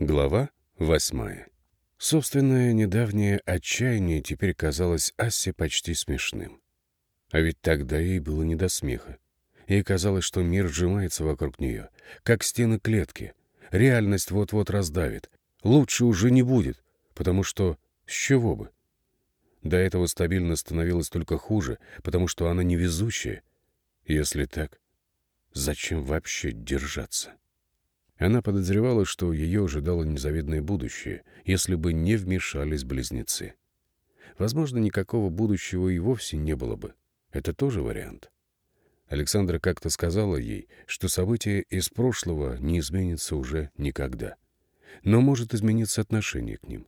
Глава восьмая. Собственное недавнее отчаяние теперь казалось Ассе почти смешным. А ведь тогда ей было не до смеха. Ей казалось, что мир сжимается вокруг нее, как стены клетки. Реальность вот-вот раздавит. Лучше уже не будет, потому что с чего бы? До этого стабильно становилось только хуже, потому что она невезучая. Если так, зачем вообще держаться? Она подозревала, что ее ожидало незавидное будущее, если бы не вмешались близнецы. Возможно, никакого будущего и вовсе не было бы. Это тоже вариант. Александра как-то сказала ей, что события из прошлого не изменятся уже никогда. Но может измениться отношение к ним.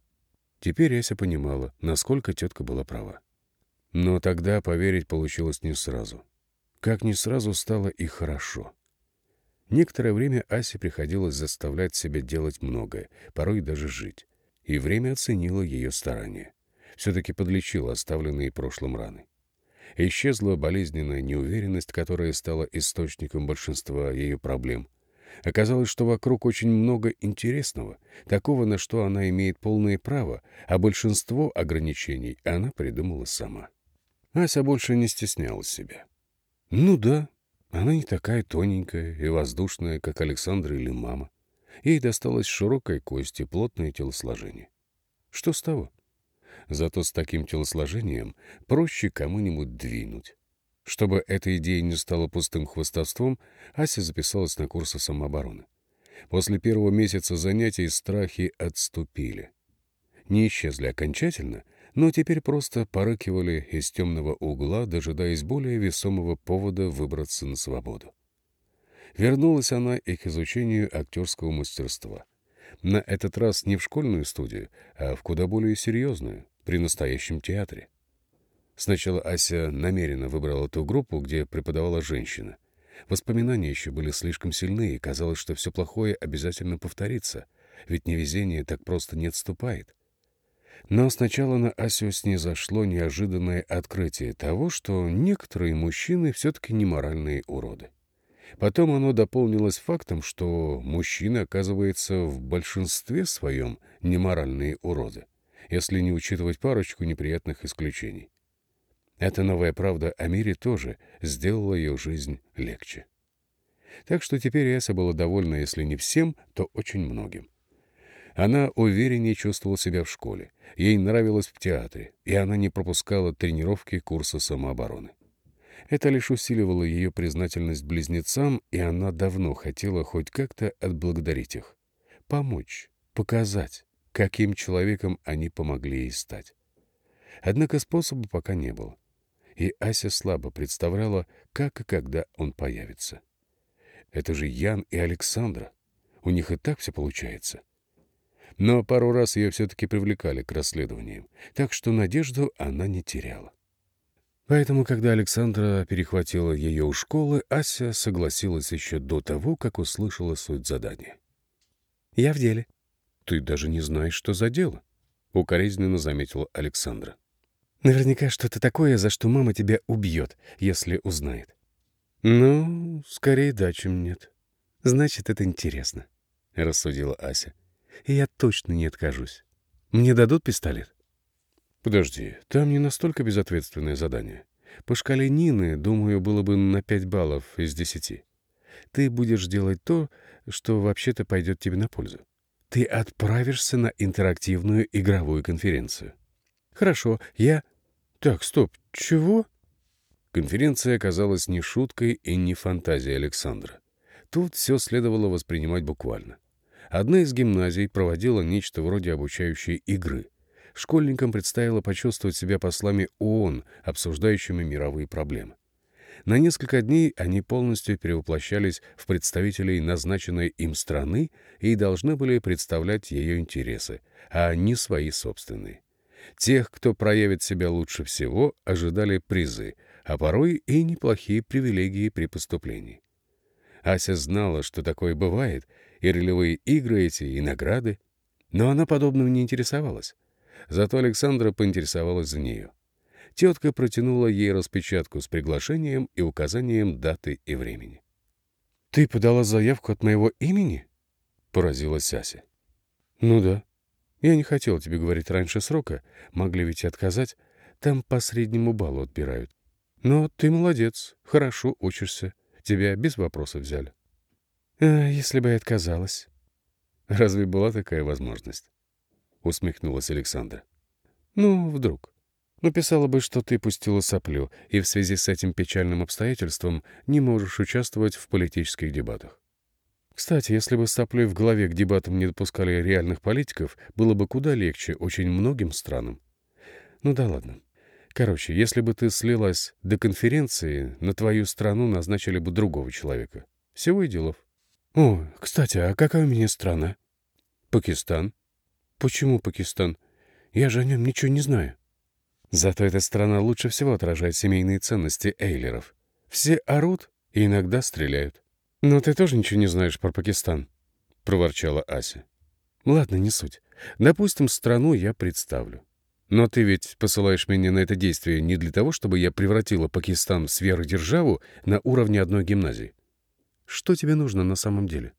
Теперь Ася понимала, насколько тетка была права. Но тогда поверить получилось не сразу. Как не сразу стало и хорошо. Некоторое время Асе приходилось заставлять себя делать многое, порой даже жить. И время оценило ее старания. Все-таки подлечило оставленные прошлым раны. Исчезла болезненная неуверенность, которая стала источником большинства ее проблем. Оказалось, что вокруг очень много интересного, такого, на что она имеет полное право, а большинство ограничений она придумала сама. Ася больше не стеснялась себя. Ну да, она не такая тоненькая и воздушная, как Александра или мама. Ей досталось широкой кости, плотное телосложение. Что с того? Зато с таким телосложением проще кому-нибудь двинуть. Чтобы эта идея не стала пустым хвостовством, Ася записалась на курсы самообороны. После первого месяца занятий страхи отступили. Не исчезли окончательно, но теперь просто порыкивали из темного угла, дожидаясь более весомого повода выбраться на свободу. Вернулась она и к изучению актерского мастерства. На этот раз не в школьную студию, а в куда более серьезную, при настоящем театре. Сначала Ася намеренно выбрала ту группу, где преподавала женщина. Воспоминания еще были слишком сильны, и казалось, что все плохое обязательно повторится, ведь невезение так просто не отступает. Но сначала на Асю снизошло неожиданное открытие того, что некоторые мужчины все-таки не моральные уроды. Потом оно дополнилось фактом, что мужчины, оказывается, в большинстве своем неморальные уроды, если не учитывать парочку неприятных исключений. Эта новая правда о мире тоже сделала ее жизнь легче. Так что теперь Ася была довольна, если не всем, то очень многим. Она увереннее чувствовала себя в школе. Ей нравилось в театре, и она не пропускала тренировки курса самообороны. Это лишь усиливало ее признательность близнецам, и она давно хотела хоть как-то отблагодарить их. Помочь, показать, каким человеком они помогли ей стать. Однако способа пока не было. И Ася слабо представляла, как и когда он появится. Это же Ян и Александра. У них и так все получается. — но пару раз ее все-таки привлекали к расследованиям, так что надежду она не теряла. Поэтому, когда Александра перехватила ее у школы, Ася согласилась еще до того, как услышала суть задания. «Я в деле». «Ты даже не знаешь, что за дело», — укоризненно заметила Александра. «Наверняка что-то такое, за что мама тебя убьет, если узнает». «Ну, скорее да, чем нет». «Значит, это интересно», — рассудила Ася и я точно не откажусь. Мне дадут пистолет? Подожди, там не настолько безответственное задание. По шкале Нины, думаю, было бы на 5 баллов из 10. Ты будешь делать то, что вообще-то пойдет тебе на пользу. Ты отправишься на интерактивную игровую конференцию. Хорошо, я... Так, стоп, чего? Конференция оказалась не шуткой и не фантазией Александра. Тут все следовало воспринимать буквально. Одна из гимназий проводила нечто вроде обучающей игры. Школьникам предстояло почувствовать себя послами ООН, обсуждающими мировые проблемы. На несколько дней они полностью перевоплощались в представителей назначенной им страны и должны были представлять ее интересы, а не свои собственные. Тех, кто проявит себя лучше всего, ожидали призы, а порой и неплохие привилегии при поступлении. Ася знала, что такое бывает, и ролевые игры эти, и награды. Но она подобным не интересовалась. Зато Александра поинтересовалась за нее. Тетка протянула ей распечатку с приглашением и указанием даты и времени. «Ты подала заявку от моего имени?» — поразилась Ася. Ну да. Я не хотел тебе говорить раньше срока. Могли ведь и отказать. Там по среднему баллу отбирают. Но ты молодец, хорошо учишься. Тебя без вопросов взяли. А если бы я отказалась? Разве была такая возможность? Усмехнулась Александра. Ну, вдруг. Написала бы, что ты пустила соплю, и в связи с этим печальным обстоятельством не можешь участвовать в политических дебатах. Кстати, если бы соплей в голове к дебатам не допускали реальных политиков, было бы куда легче очень многим странам. Ну да ладно. Короче, если бы ты слилась до конференции, на твою страну назначили бы другого человека. Всего и делов. О, кстати, а какая у меня страна? Пакистан. Почему Пакистан? Я же о нем ничего не знаю. Зато эта страна лучше всего отражает семейные ценности эйлеров. Все орут и иногда стреляют. Но ты тоже ничего не знаешь про Пакистан, — проворчала Ася. Ладно, не суть. Допустим, страну я представлю. Но ты ведь посылаешь меня на это действие не для того, чтобы я превратила Пакистан в сверхдержаву на уровне одной гимназии. Что тебе нужно на самом деле?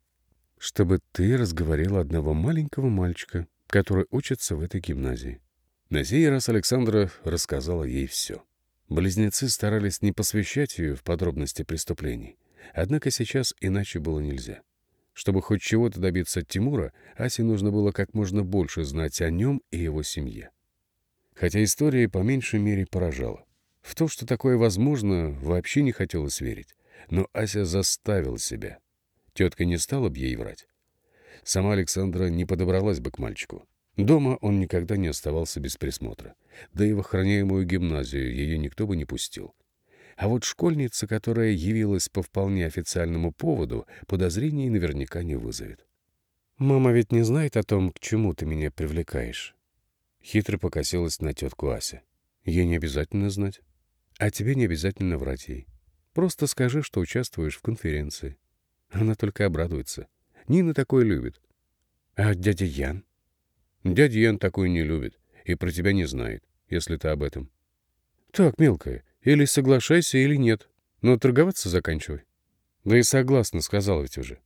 Чтобы ты разговорила одного маленького мальчика, который учится в этой гимназии. На сей раз Александра рассказала ей все. Близнецы старались не посвящать ее в подробности преступлений. Однако сейчас иначе было нельзя. Чтобы хоть чего-то добиться от Тимура, Асе нужно было как можно больше знать о нем и его семье. Хотя история по меньшей мере поражала. В то, что такое возможно, вообще не хотелось верить. Но Ася заставила себя. Тетка не стала бы ей врать. Сама Александра не подобралась бы к мальчику. Дома он никогда не оставался без присмотра. Да и в охраняемую гимназию ее никто бы не пустил. А вот школьница, которая явилась по вполне официальному поводу, подозрений наверняка не вызовет. «Мама ведь не знает о том, к чему ты меня привлекаешь», Хитро покосилась на тетку Ася. Ей не обязательно знать. А тебе не обязательно врать ей. Просто скажи, что участвуешь в конференции. Она только обрадуется. Нина такое любит. А дядя Ян? Дядя Ян такой не любит и про тебя не знает, если ты об этом. Так, мелкая, или соглашайся, или нет. Но торговаться заканчивай. Да и согласна, сказал ведь уже.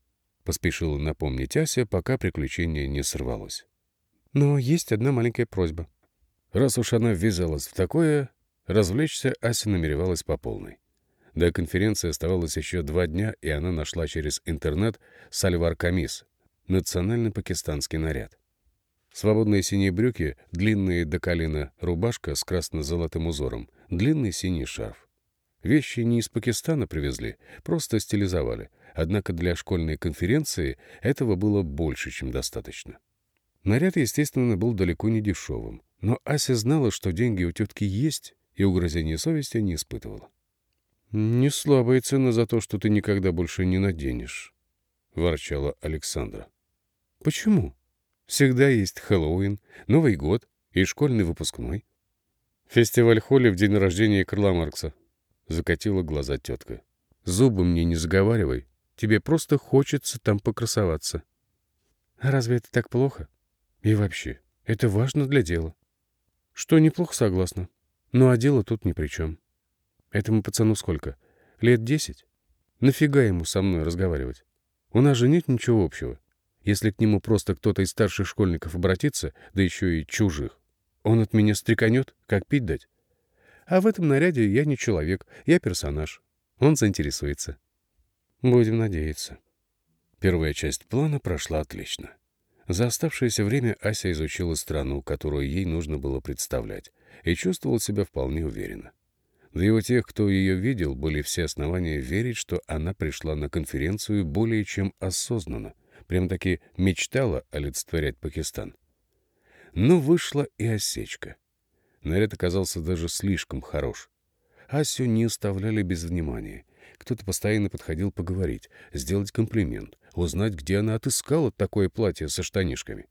Поспешила напомнить Ася, пока приключение не сорвалось. Но есть одна маленькая просьба. Раз уж она ввязалась в такое, развлечься Ася намеревалась по полной. До конференции оставалось еще два дня, и она нашла через интернет сальвар-камис — национальный пакистанский наряд. Свободные синие брюки, длинные до колена рубашка с красно-золотым узором, длинный синий шарф. Вещи не из Пакистана привезли, просто стилизовали, однако для школьной конференции этого было больше, чем достаточно. Наряд, естественно, был далеко не дешевым, но Ася знала, что деньги у тетки есть, и угрызения совести не испытывала. «Не слабая цена за то, что ты никогда больше не наденешь», — ворчала Александра. «Почему? Всегда есть Хэллоуин, Новый год и школьный выпускной». «Фестиваль Холли в день рождения Карла Маркса», — закатила глаза тетка. «Зубы мне не заговаривай, тебе просто хочется там покрасоваться». «Разве это так плохо?» И вообще, это важно для дела. Что неплохо согласна. Ну а дело тут ни при чем. Этому пацану сколько? Лет десять? Нафига ему со мной разговаривать? У нас же нет ничего общего. Если к нему просто кто-то из старших школьников обратится, да еще и чужих, он от меня стреканет, как пить дать. А в этом наряде я не человек, я персонаж. Он заинтересуется. Будем надеяться. Первая часть плана прошла отлично. За оставшееся время Ася изучила страну, которую ей нужно было представлять, и чувствовала себя вполне уверенно. Да и у тех, кто ее видел, были все основания верить, что она пришла на конференцию более чем осознанно, прям-таки мечтала олицетворять Пакистан. Но вышла и осечка. Наряд оказался даже слишком хорош. Асю не оставляли без внимания. Кто-то постоянно подходил поговорить, сделать комплимент, узнать, где она отыскала такое платье со штанишками.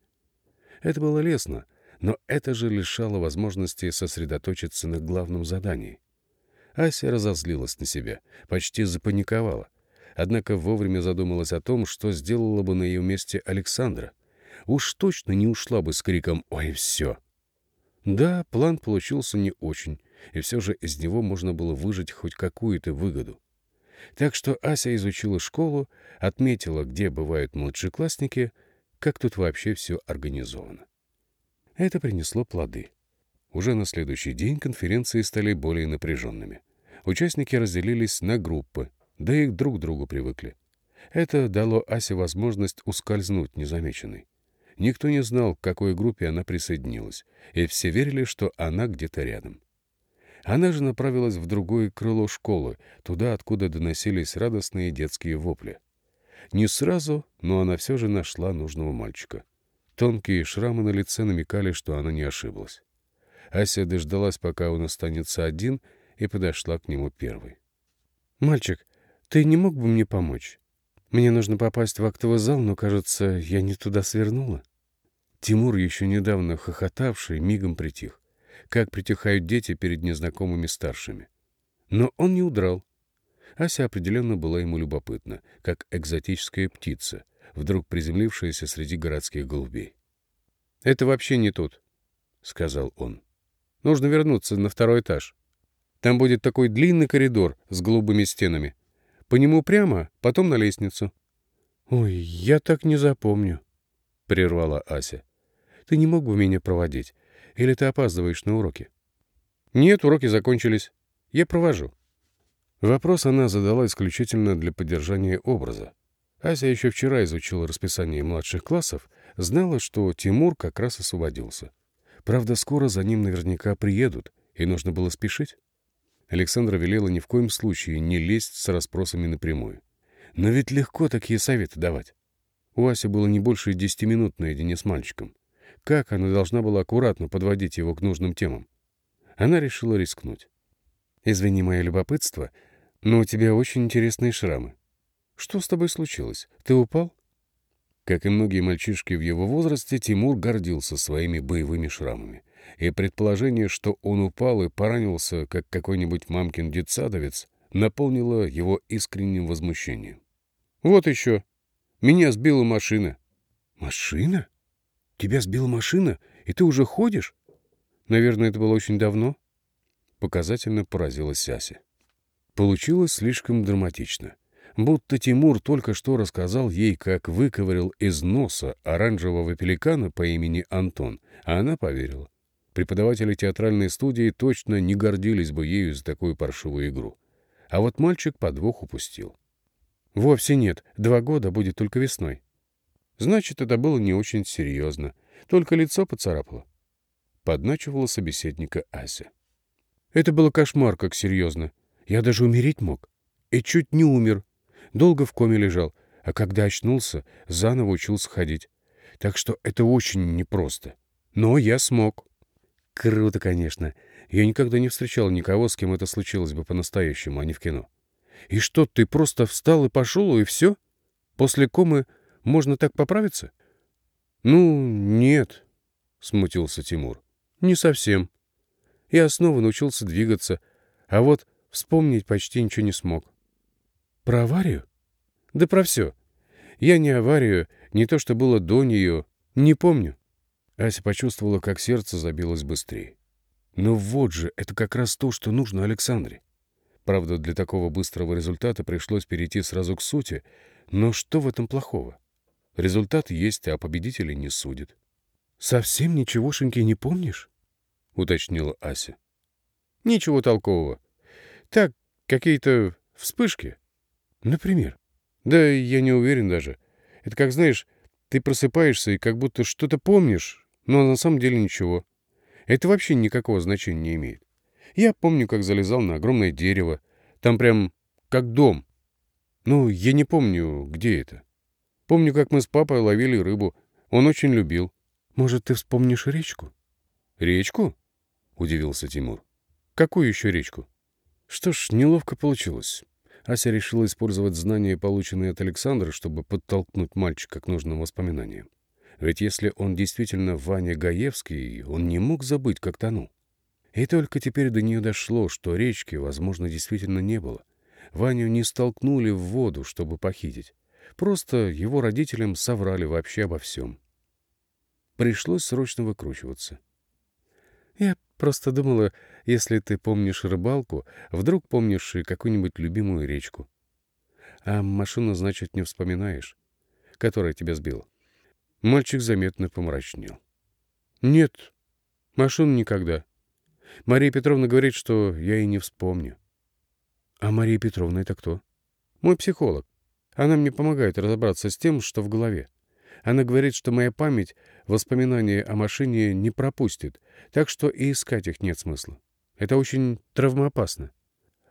Это было лестно, но это же лишало возможности сосредоточиться на главном задании. Ася разозлилась на себя, почти запаниковала. Однако вовремя задумалась о том, что сделала бы на ее месте Александра. Уж точно не ушла бы с криком «Ой, все!». Да, план получился не очень, и все же из него можно было выжать хоть какую-то выгоду. Так что Ася изучила школу, отметила, где бывают младшеклассники, как тут вообще все организовано. Это принесло плоды. Уже на следующий день конференции стали более напряженными. Участники разделились на группы, да и друг к другу привыкли. Это дало Асе возможность ускользнуть незамеченной. Никто не знал, к какой группе она присоединилась, и все верили, что она где-то рядом. Она же направилась в другое крыло школы, туда, откуда доносились радостные детские вопли. Не сразу, но она все же нашла нужного мальчика. Тонкие шрамы на лице намекали, что она не ошиблась. Ася дождалась, пока он останется один, и подошла к нему первой. «Мальчик, ты не мог бы мне помочь? Мне нужно попасть в актовый зал, но, кажется, я не туда свернула». Тимур, еще недавно хохотавший, мигом притих, как притихают дети перед незнакомыми старшими. Но он не удрал. Ася определенно была ему любопытна, как экзотическая птица, вдруг приземлившаяся среди городских голубей. «Это вообще не тут», — сказал он. «Нужно вернуться на второй этаж. Там будет такой длинный коридор с голубыми стенами. По нему прямо, потом на лестницу». «Ой, я так не запомню», — прервала Ася. «Ты не мог бы меня проводить? Или ты опаздываешь на уроки?» «Нет, уроки закончились. Я провожу». Вопрос она задала исключительно для поддержания образа. Ася еще вчера изучила расписание младших классов, знала, что Тимур как раз освободился. Правда, скоро за ним наверняка приедут, и нужно было спешить. Александра велела ни в коем случае не лезть с расспросами напрямую. Но ведь легко такие советы давать. У Аси было не больше десяти минут наедине с мальчиком. Как она должна была аккуратно подводить его к нужным темам? Она решила рискнуть. «Извини мое любопытство, но у тебя очень интересные шрамы. Что с тобой случилось? Ты упал?» Как и многие мальчишки в его возрасте, Тимур гордился своими боевыми шрамами. И предположение, что он упал и поранился, как какой-нибудь мамкин детсадовец, наполнило его искренним возмущением. «Вот еще. Меня сбила машина». «Машина?» Тебя сбила машина, и ты уже ходишь? Наверное, это было очень давно. Показательно поразилась Ася. Получилось слишком драматично. Будто Тимур только что рассказал ей, как выковырял из носа оранжевого пеликана по имени Антон, а она поверила. Преподаватели театральной студии точно не гордились бы ею за такую паршивую игру. А вот мальчик подвох упустил. «Вовсе нет. Два года будет только весной. Значит, это было не очень серьезно. Только лицо поцарапало. Подначивала собеседника Ася. Это было кошмар, как серьезно. Я даже умереть мог. И чуть не умер. Долго в коме лежал. А когда очнулся, заново учился ходить. Так что это очень непросто. Но я смог. Круто, конечно. Я никогда не встречал никого, с кем это случилось бы по-настоящему, а не в кино. И что, ты просто встал и пошел, и все? После комы можно так поправиться? Ну, нет, смутился Тимур. Не совсем. Я снова научился двигаться, а вот вспомнить почти ничего не смог. Про аварию? Да про все. Я не аварию, не то, что было до нее, не помню. Ася почувствовала, как сердце забилось быстрее. Но вот же, это как раз то, что нужно Александре. Правда, для такого быстрого результата пришлось перейти сразу к сути, но что в этом плохого? Результат есть, а победителей не судят. — Совсем ничегошеньки не помнишь? — уточнила Ася. — Ничего толкового. Так, какие-то вспышки. — Например? — Да я не уверен даже. Это как, знаешь, ты просыпаешься и как будто что-то помнишь, но на самом деле ничего. Это вообще никакого значения не имеет. Я помню, как залезал на огромное дерево. Там прям как дом. Ну, я не помню, где это. Помню, как мы с папой ловили рыбу. Он очень любил. Может, ты вспомнишь речку? Речку? Удивился Тимур. Какую еще речку? Что ж, неловко получилось. Ася решила использовать знания, полученные от Александра, чтобы подтолкнуть мальчика к нужным воспоминаниям. Ведь если он действительно Ваня Гаевский, он не мог забыть, как тонул. И только теперь до нее дошло, что речки, возможно, действительно не было. Ваню не столкнули в воду, чтобы похитить. Просто его родителям соврали вообще обо всем. Пришлось срочно выкручиваться. Я просто думала, если ты помнишь рыбалку, вдруг помнишь и какую-нибудь любимую речку. А машину, значит, не вспоминаешь, которая тебя сбила. Мальчик заметно помрачнел. «Нет, машину никогда. Мария Петровна говорит, что я и не вспомню». «А Мария Петровна это кто?» «Мой психолог. Она мне помогает разобраться с тем, что в голове. Она говорит, что моя память воспоминания о машине не пропустит, так что и искать их нет смысла. Это очень травмоопасно.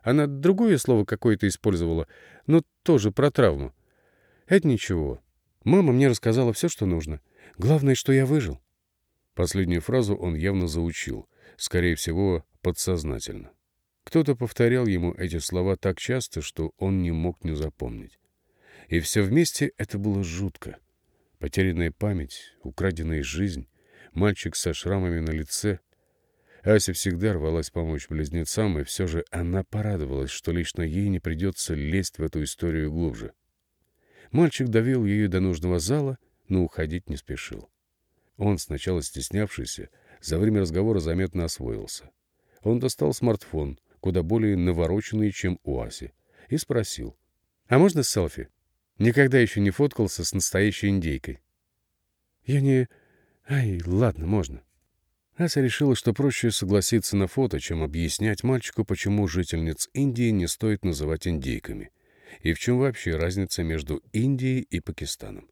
Она другое слово какое-то использовала, но тоже про травму. Это ничего. Мама мне рассказала все, что нужно. Главное, что я выжил. Последнюю фразу он явно заучил, скорее всего, подсознательно. Кто-то повторял ему эти слова так часто, что он не мог не запомнить. И все вместе это было жутко. Потерянная память, украденная жизнь, мальчик со шрамами на лице. Ася всегда рвалась помочь близнецам, и все же она порадовалась, что лично ей не придется лезть в эту историю глубже. Мальчик довел ее до нужного зала, но уходить не спешил. Он, сначала стеснявшийся, за время разговора заметно освоился. Он достал смартфон, куда более навороченный, чем у Аси, и спросил. «А можно селфи?» Никогда еще не фоткался с настоящей индейкой. Я не... Ай, ладно, можно. Ася решила, что проще согласиться на фото, чем объяснять мальчику, почему жительниц Индии не стоит называть индейками, и в чем вообще разница между Индией и Пакистаном.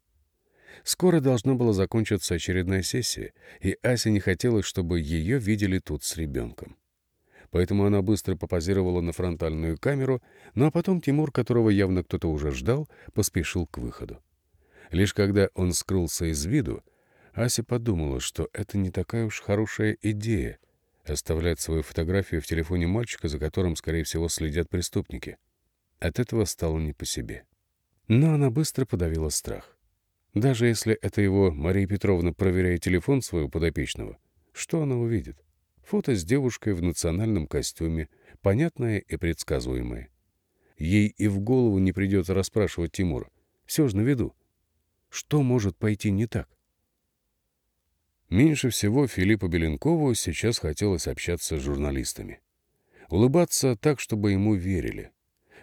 Скоро должна была закончиться очередная сессия, и Ася не хотела, чтобы ее видели тут с ребенком поэтому она быстро попозировала на фронтальную камеру, ну а потом Тимур, которого явно кто-то уже ждал, поспешил к выходу. Лишь когда он скрылся из виду, Ася подумала, что это не такая уж хорошая идея — оставлять свою фотографию в телефоне мальчика, за которым, скорее всего, следят преступники. От этого стало не по себе. Но она быстро подавила страх. Даже если это его Мария Петровна проверяет телефон своего подопечного, что она увидит? Фото с девушкой в национальном костюме, понятное и предсказуемое. Ей и в голову не придется расспрашивать Тимура. Все же на виду. Что может пойти не так? Меньше всего Филиппу Беленкову сейчас хотелось общаться с журналистами. Улыбаться так, чтобы ему верили.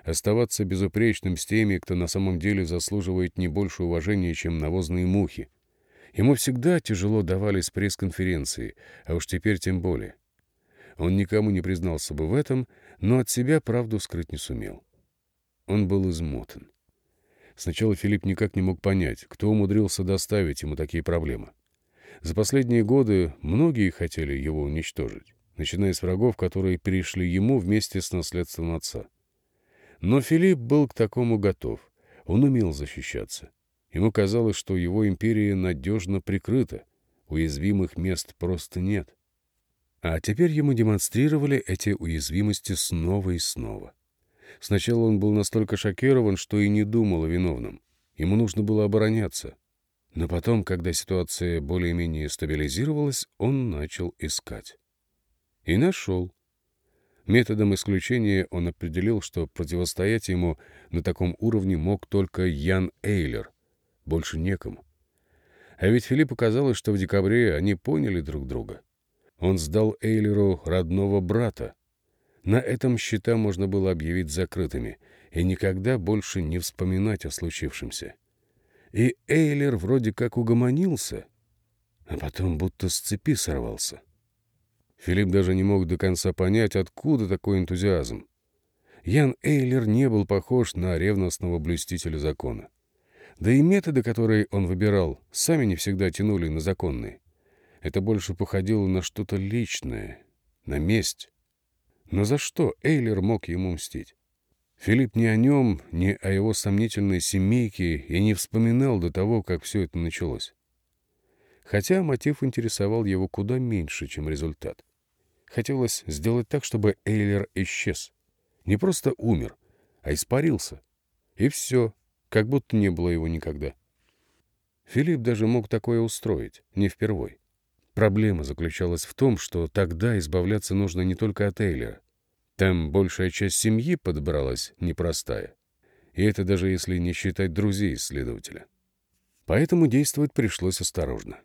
Оставаться безупречным с теми, кто на самом деле заслуживает не больше уважения, чем навозные мухи. Ему всегда тяжело давались пресс-конференции, а уж теперь тем более. Он никому не признался бы в этом, но от себя правду скрыть не сумел. Он был измотан. Сначала Филипп никак не мог понять, кто умудрился доставить ему такие проблемы. За последние годы многие хотели его уничтожить, начиная с врагов, которые перешли ему вместе с наследством отца. Но Филипп был к такому готов. Он умел защищаться. Ему казалось, что его империя надежно прикрыта, уязвимых мест просто нет. А теперь ему демонстрировали эти уязвимости снова и снова. Сначала он был настолько шокирован, что и не думал о виновном. Ему нужно было обороняться. Но потом, когда ситуация более-менее стабилизировалась, он начал искать. И нашел. Методом исключения он определил, что противостоять ему на таком уровне мог только Ян Эйлер, больше некому. А ведь Филиппу казалось, что в декабре они поняли друг друга. Он сдал Эйлеру родного брата. На этом счета можно было объявить закрытыми и никогда больше не вспоминать о случившемся. И Эйлер вроде как угомонился, а потом будто с цепи сорвался. Филипп даже не мог до конца понять, откуда такой энтузиазм. Ян Эйлер не был похож на ревностного блюстителя закона. Да и методы, которые он выбирал, сами не всегда тянули на законные. Это больше походило на что-то личное, на месть. Но за что Эйлер мог ему мстить? Филипп ни о нем, ни о его сомнительной семейке и не вспоминал до того, как все это началось. Хотя мотив интересовал его куда меньше, чем результат. Хотелось сделать так, чтобы Эйлер исчез. Не просто умер, а испарился. И все, как будто не было его никогда. Филипп даже мог такое устроить, не впервой. Проблема заключалась в том, что тогда избавляться нужно не только от Эйлера. Там большая часть семьи подобралась непростая. И это даже если не считать друзей следователя. Поэтому действовать пришлось осторожно.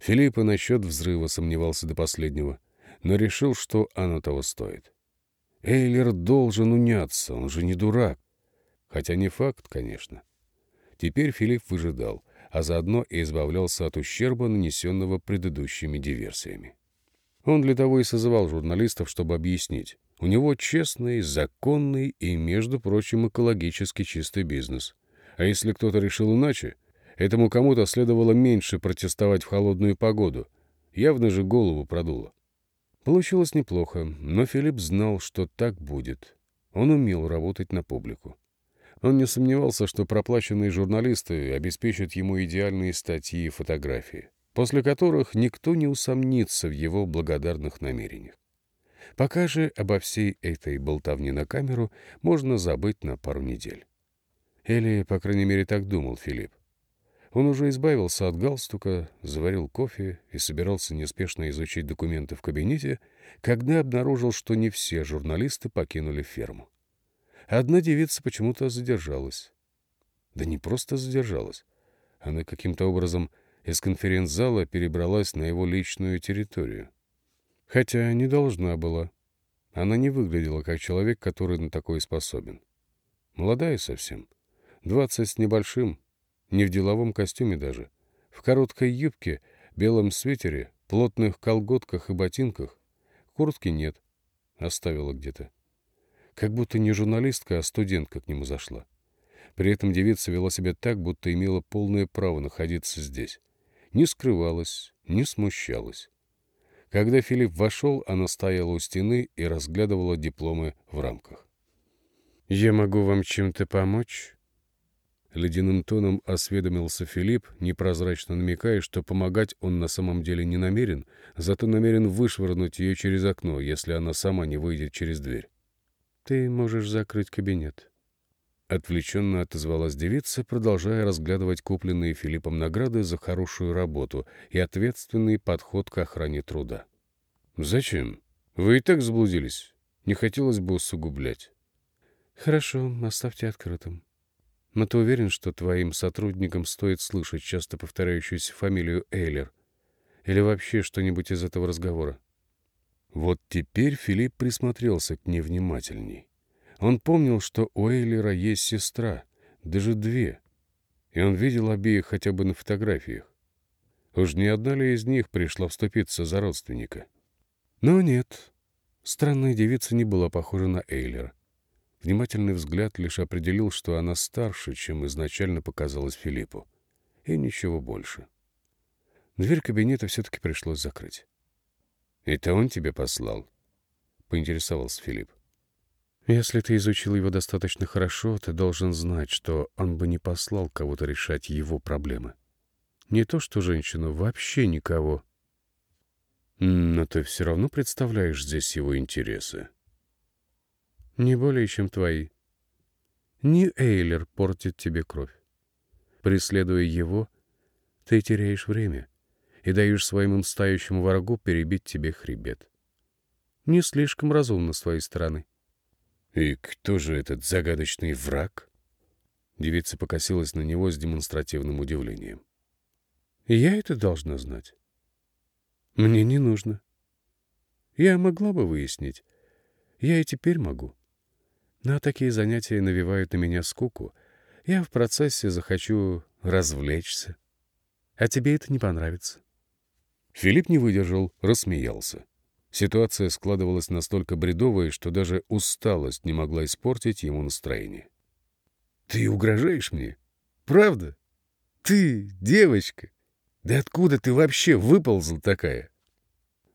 Филипп и насчет взрыва сомневался до последнего, но решил, что оно того стоит. Эйлер должен уняться, он же не дурак. Хотя не факт, конечно. Теперь Филипп выжидал, а заодно и избавлялся от ущерба, нанесенного предыдущими диверсиями. Он для того и созывал журналистов, чтобы объяснить. У него честный, законный и, между прочим, экологически чистый бизнес. А если кто-то решил иначе, этому кому-то следовало меньше протестовать в холодную погоду. Явно же голову продуло. Получилось неплохо, но Филипп знал, что так будет. Он умел работать на публику. Он не сомневался, что проплаченные журналисты обеспечат ему идеальные статьи и фотографии, после которых никто не усомнится в его благодарных намерениях. Пока же обо всей этой болтовне на камеру можно забыть на пару недель. Или, по крайней мере, так думал Филипп. Он уже избавился от галстука, заварил кофе и собирался неспешно изучить документы в кабинете, когда обнаружил, что не все журналисты покинули ферму. Одна девица почему-то задержалась. Да не просто задержалась. Она каким-то образом из конференц-зала перебралась на его личную территорию. Хотя не должна была. Она не выглядела как человек, который на такое способен. Молодая совсем. Двадцать с небольшим, не в деловом костюме даже. В короткой юбке, белом свитере, плотных колготках и ботинках. Куртки нет. Оставила где-то. Как будто не журналистка, а студентка к нему зашла. При этом девица вела себя так, будто имела полное право находиться здесь. Не скрывалась, не смущалась. Когда Филипп вошел, она стояла у стены и разглядывала дипломы в рамках. «Я могу вам чем-то помочь?» Ледяным тоном осведомился Филипп, непрозрачно намекая, что помогать он на самом деле не намерен, зато намерен вышвырнуть ее через окно, если она сама не выйдет через дверь. «Ты можешь закрыть кабинет». Отвлеченно отозвалась девица, продолжая разглядывать купленные Филиппом награды за хорошую работу и ответственный подход к охране труда. «Зачем? Вы и так заблудились. Не хотелось бы усугублять». «Хорошо, оставьте открытым. Но ты уверен, что твоим сотрудникам стоит слышать часто повторяющуюся фамилию Эйлер? Или вообще что-нибудь из этого разговора? Вот теперь Филипп присмотрелся к ней внимательней. Он помнил, что у Эйлера есть сестра, даже две, и он видел обеих хотя бы на фотографиях. Уж не одна ли из них пришла вступиться за родственника? Но нет, странная девица не была похожа на Эйлера. Внимательный взгляд лишь определил, что она старше, чем изначально показалось Филиппу. И ничего больше. Дверь кабинета все-таки пришлось закрыть. «Это он тебе послал?» — поинтересовался Филипп. «Если ты изучил его достаточно хорошо, ты должен знать, что он бы не послал кого-то решать его проблемы. Не то что женщину, вообще никого». «Но ты все равно представляешь здесь его интересы», не более, чем твои. Не Эйлер портит тебе кровь. Преследуя его, ты теряешь время и даешь своему настоящему врагу перебить тебе хребет. Не слишком разумно с твоей стороны. «И кто же этот загадочный враг?» Девица покосилась на него с демонстративным удивлением. «Я это должна знать. Мне не нужно. Я могла бы выяснить. Я и теперь могу. Но такие занятия навевают на меня скуку. Я в процессе захочу развлечься. А тебе это не понравится. Филипп не выдержал, рассмеялся. Ситуация складывалась настолько бредовая, что даже усталость не могла испортить ему настроение. «Ты угрожаешь мне? Правда? Ты, девочка? Да откуда ты вообще выползла такая?»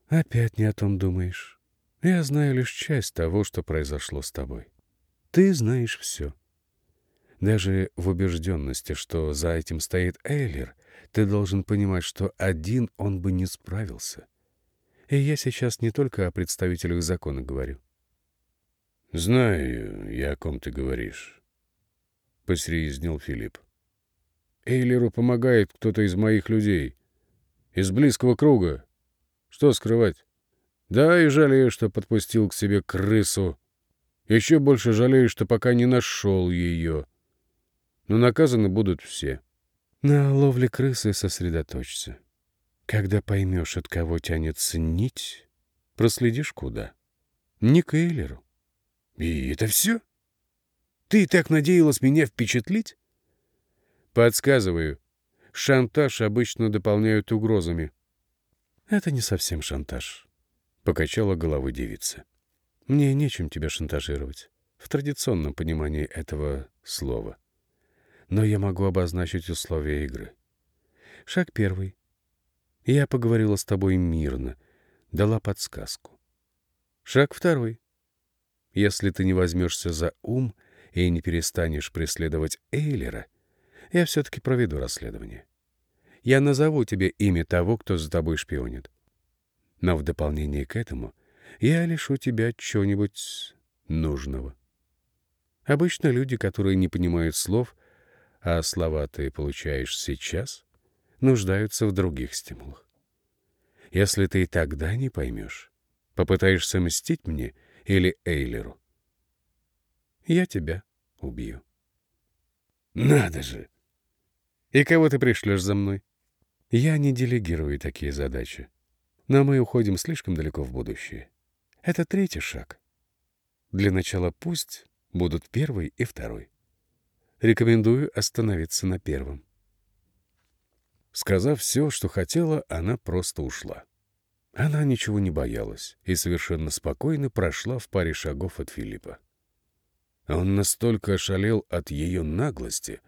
«Опять не о том думаешь. Я знаю лишь часть того, что произошло с тобой. Ты знаешь все. Даже в убежденности, что за этим стоит Эйлер, ты должен понимать, что один он бы не справился. И я сейчас не только о представителях закона говорю. «Знаю я, о ком ты говоришь», — посерьезнел Филипп. «Эйлеру помогает кто-то из моих людей, из близкого круга. Что скрывать? Да, и жалею, что подпустил к себе крысу, еще больше жалею, что пока не нашел ее. Но наказаны будут все. На ловле крысы сосредоточься. Когда поймешь, от кого тянется нить, проследишь куда. Не к Эйлеру. И это все? Ты так надеялась меня впечатлить? Подсказываю, Шантаж обычно дополняют угрозами. «Это не совсем шантаж», — покачала головой девица. «Мне нечем тебя шантажировать, в традиционном понимании этого слова. Но я могу обозначить условия игры. Шаг первый. Я поговорила с тобой мирно, дала подсказку. Шаг второй. Если ты не возьмешься за ум и не перестанешь преследовать Эйлера, я все-таки проведу расследование. Я назову тебе имя того, кто за тобой шпионит. Но в дополнение к этому я лишу тебя чего-нибудь нужного. Обычно люди, которые не понимают слов, а слова ты получаешь сейчас, нуждаются в других стимулах. Если ты и тогда не поймешь, попытаешься мстить мне или Эйлеру, я тебя убью. Надо же! И кого ты пришлешь за мной? Я не делегирую такие задачи. Но мы уходим слишком далеко в будущее. Это третий шаг. Для начала пусть будут первый и второй. Рекомендую остановиться на первом. Сказав все, что хотела, она просто ушла. Она ничего не боялась и совершенно спокойно прошла в паре шагов от Филиппа. Он настолько ошалел от ее наглости,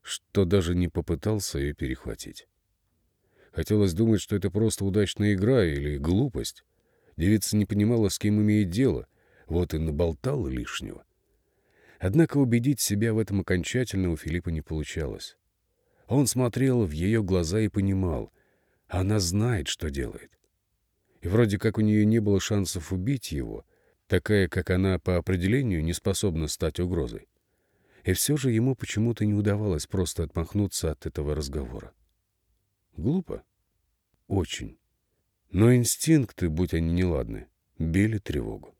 что даже не попытался ее перехватить. Хотелось думать, что это просто удачная игра или глупость. Девица не понимала, с кем имеет дело, вот и наболтала лишнего. Однако убедить себя в этом окончательно у Филиппа не получалось. Он смотрел в ее глаза и понимал, она знает, что делает. И вроде как у нее не было шансов убить его, такая, как она по определению, не способна стать угрозой. И все же ему почему-то не удавалось просто отмахнуться от этого разговора. Глупо? Очень. Но инстинкты, будь они неладны, били тревогу.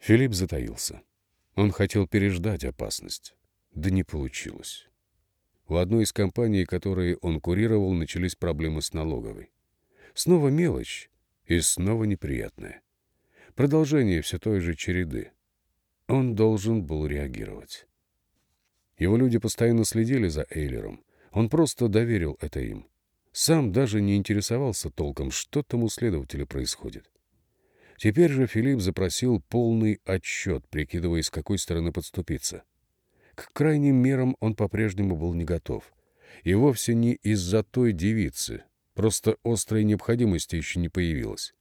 Филипп затаился. Он хотел переждать опасность. Да не получилось. В одной из компаний, которые он курировал, начались проблемы с налоговой. Снова мелочь и снова неприятная. Продолжение все той же череды. Он должен был реагировать. Его люди постоянно следили за Эйлером. Он просто доверил это им. Сам даже не интересовался толком, что там у следователя происходит. Теперь же Филипп запросил полный отчет, прикидывая, с какой стороны подступиться. К крайним мерам он по-прежнему был не готов. И вовсе не из-за той девицы, просто острой необходимости еще не появилась.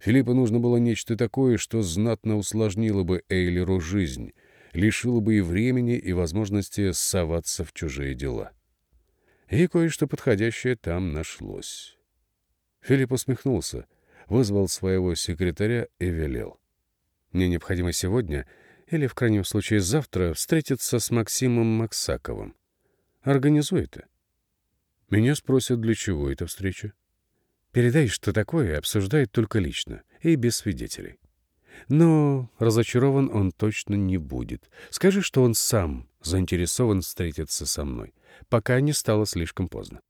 Филиппу нужно было нечто такое, что знатно усложнило бы Эйлеру жизнь, лишило бы и времени, и возможности соваться в чужие дела. И кое-что подходящее там нашлось. Филипп усмехнулся, вызвал своего секретаря и велел. «Мне необходимо сегодня, или в крайнем случае завтра, встретиться с Максимом Максаковым. Организуй это». Меня спросят, для чего эта встреча. Передай, что такое обсуждает только лично и без свидетелей. Но разочарован он точно не будет. Скажи, что он сам заинтересован встретиться со мной пока не стало слишком поздно.